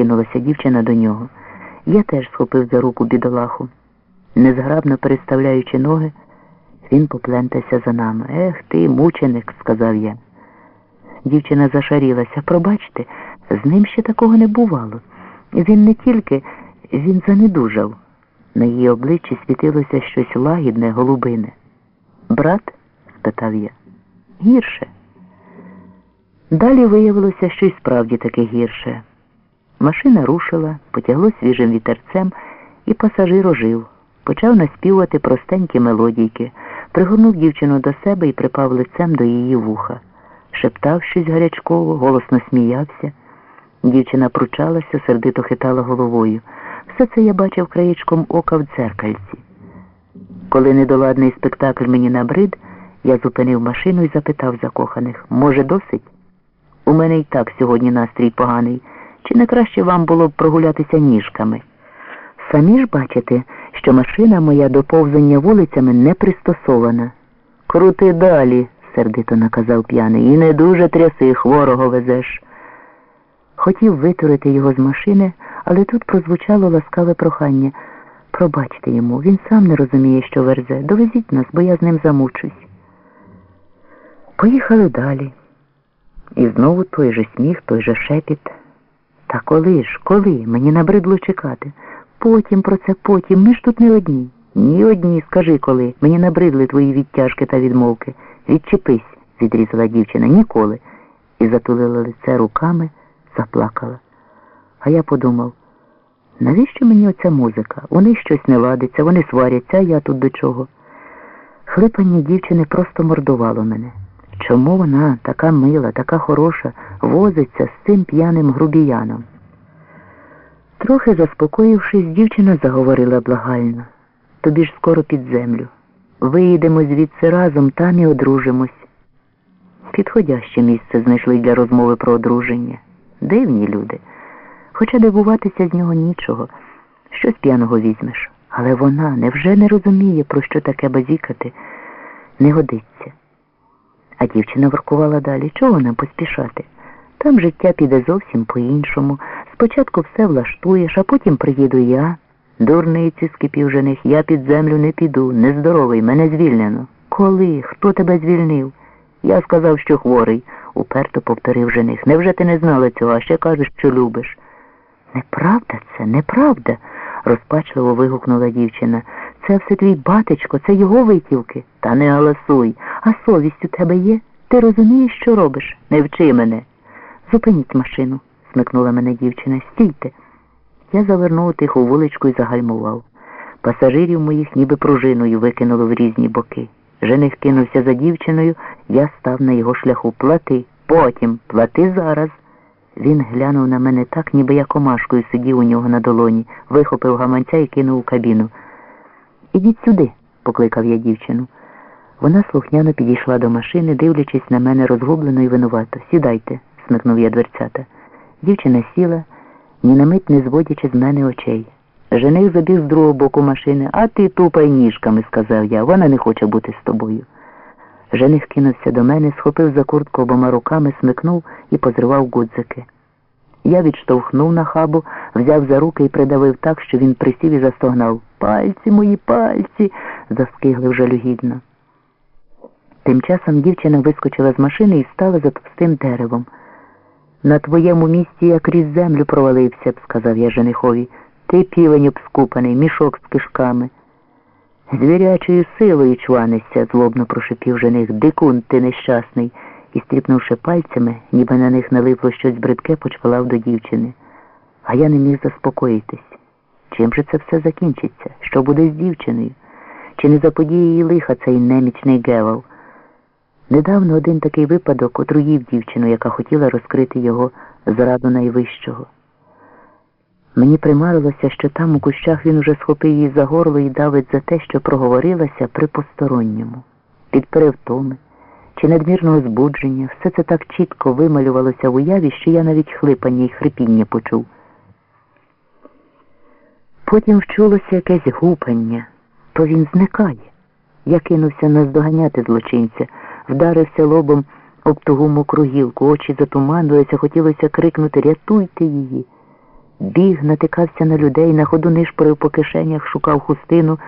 кинулася дівчина до нього. Я теж схопив за руку бідолаху. Незграбно переставляючи ноги, він поплентався за нами. Ех ти, мученик, сказав я. Дівчина зашарілася. Пробачте, з ним ще такого не бувало. Він не тільки, він занедужав. На її обличчі світилося щось лагідне, голубине. Брат? спитав я. Гірше. Далі виявилося, що й справді таки гірше. Машина рушила, потягло свіжим вітерцем, і пасажир ожив. Почав наспівати простенькі мелодійки, пригорнув дівчину до себе і припав лицем до її вуха. Шептав щось гарячково, голосно сміявся. Дівчина пручалася, сердито хитала головою. Все це я бачив краєчком ока в дзеркальці. Коли недоладний спектакль мені набрид, я зупинив машину і запитав закоханих, може, досить? У мене і так сьогодні настрій поганий. Чи не краще вам було б прогулятися ніжками? Самі ж бачите, що машина моя до повзання вулицями не пристосована. Крути далі, сердито наказав п'яний, і не дуже тряси, хворого везеш. Хотів витурити його з машини, але тут прозвучало ласкаве прохання. Пробачте йому, він сам не розуміє, що верзе. Довезіть нас, бо я з ним замучусь. Поїхали далі. І знову той же сміх, той же шепіт. Та коли ж, коли? Мені набридло чекати. Потім про це потім. Ми ж тут не одні. Ні одні, скажи коли. Мені набридли твої відтяжки та відмовки. Відчепись, відрізала дівчина, ніколи. І затулила лице руками, заплакала. А я подумав, навіщо мені оця музика? Них щось не ладиться, вони сваряться, а я тут до чого. Хлипання дівчини просто мордувало мене. Чому вона, така мила, така хороша, возиться з цим п'яним грубіяном? Трохи заспокоївшись, дівчина заговорила благально. Тобі ж скоро під землю. Виїдемо звідси разом, там і одружимось. Підходяще місце знайшли для розмови про одруження. Дивні люди. Хоча дивуватися з нього нічого. Що з п'яного візьмеш? Але вона невже не розуміє, про що таке базікати, не годиться. А дівчина воркувала далі. Чого нам поспішати? Там життя піде зовсім по-іншому. Спочатку все влаштуєш, а потім приїду я. Дурниці, скипів жених, я під землю не піду, нездоровий, мене звільнено. Коли? Хто тебе звільнив? Я сказав, що хворий, уперто повторив жених. Невже ти не знала цього, а ще кажеш, що любиш? Неправда це, неправда, розпачливо вигукнула дівчина. Це все твій батечко, це його витівки. Та не галасуй. А совість у тебе є? Ти розумієш, що робиш? Не вчи мене. Зупиніть машину, смикнула мене дівчина. Стійте. Я завернув тиху вуличку і загальмував. Пасажирів моїх ніби пружиною викинуло в різні боки. Жених кинувся за дівчиною, я став на його шляху. Плати, потім, плати зараз. Він глянув на мене так, ніби я комашкою сидів у нього на долоні, вихопив гаманця і кинув у кабіну. Ідіть сюди, покликав я дівчину. Вона слухняно підійшла до машини, дивлячись на мене розгублено і винувато. Сідайте, смикнув я дверцята. Дівчина сіла, ні на мить не зводячи з мене очей. Жених забіг з другого боку машини, а ти тупай ніжками, сказав я. Вона не хоче бути з тобою. Жених кинувся до мене, схопив за куртку обома руками, смикнув і позривав гудзики. Я відштовхнув на хабу, взяв за руки і придавив так, що він присів і застогнав. Пальці мої пальці, заскиглив жалюгідно. Тим часом дівчина вискочила з машини і стала за товстим деревом. На твоєму місці я крізь землю провалився б, сказав я женихові. Ти півень обскупаний, мішок з кишками. Звірячою силою чванишся, злобно прошипів жених. Дикун, ти нещасний. І, стріпнувши пальцями, ніби на них налипло щось бридке, почвалав до дівчини. А я не міг заспокоїтись. Чим же це все закінчиться? Що буде з дівчиною? Чи не заподіє її лиха цей немічний гевал? Недавно один такий випадок отруїв дівчину, яка хотіла розкрити його зраду найвищого. Мені примарилося, що там у кущах він уже схопив її за горло і давить за те, що проговорилася при посторонньому, під перевтоми чи надмірного збудження, все це так чітко вималювалося в уяві, що я навіть хлипання і хрипіння почув. Потім вчулося якесь гупання, то він зникає. Я кинувся наздоганяти злочинця, вдарився лобом об тугу мокру гілку, очі затуманилися, хотілося крикнути Рятуйте її. Біг, натикався на людей, на ходу нишпорив по кишенях, шукав хустину,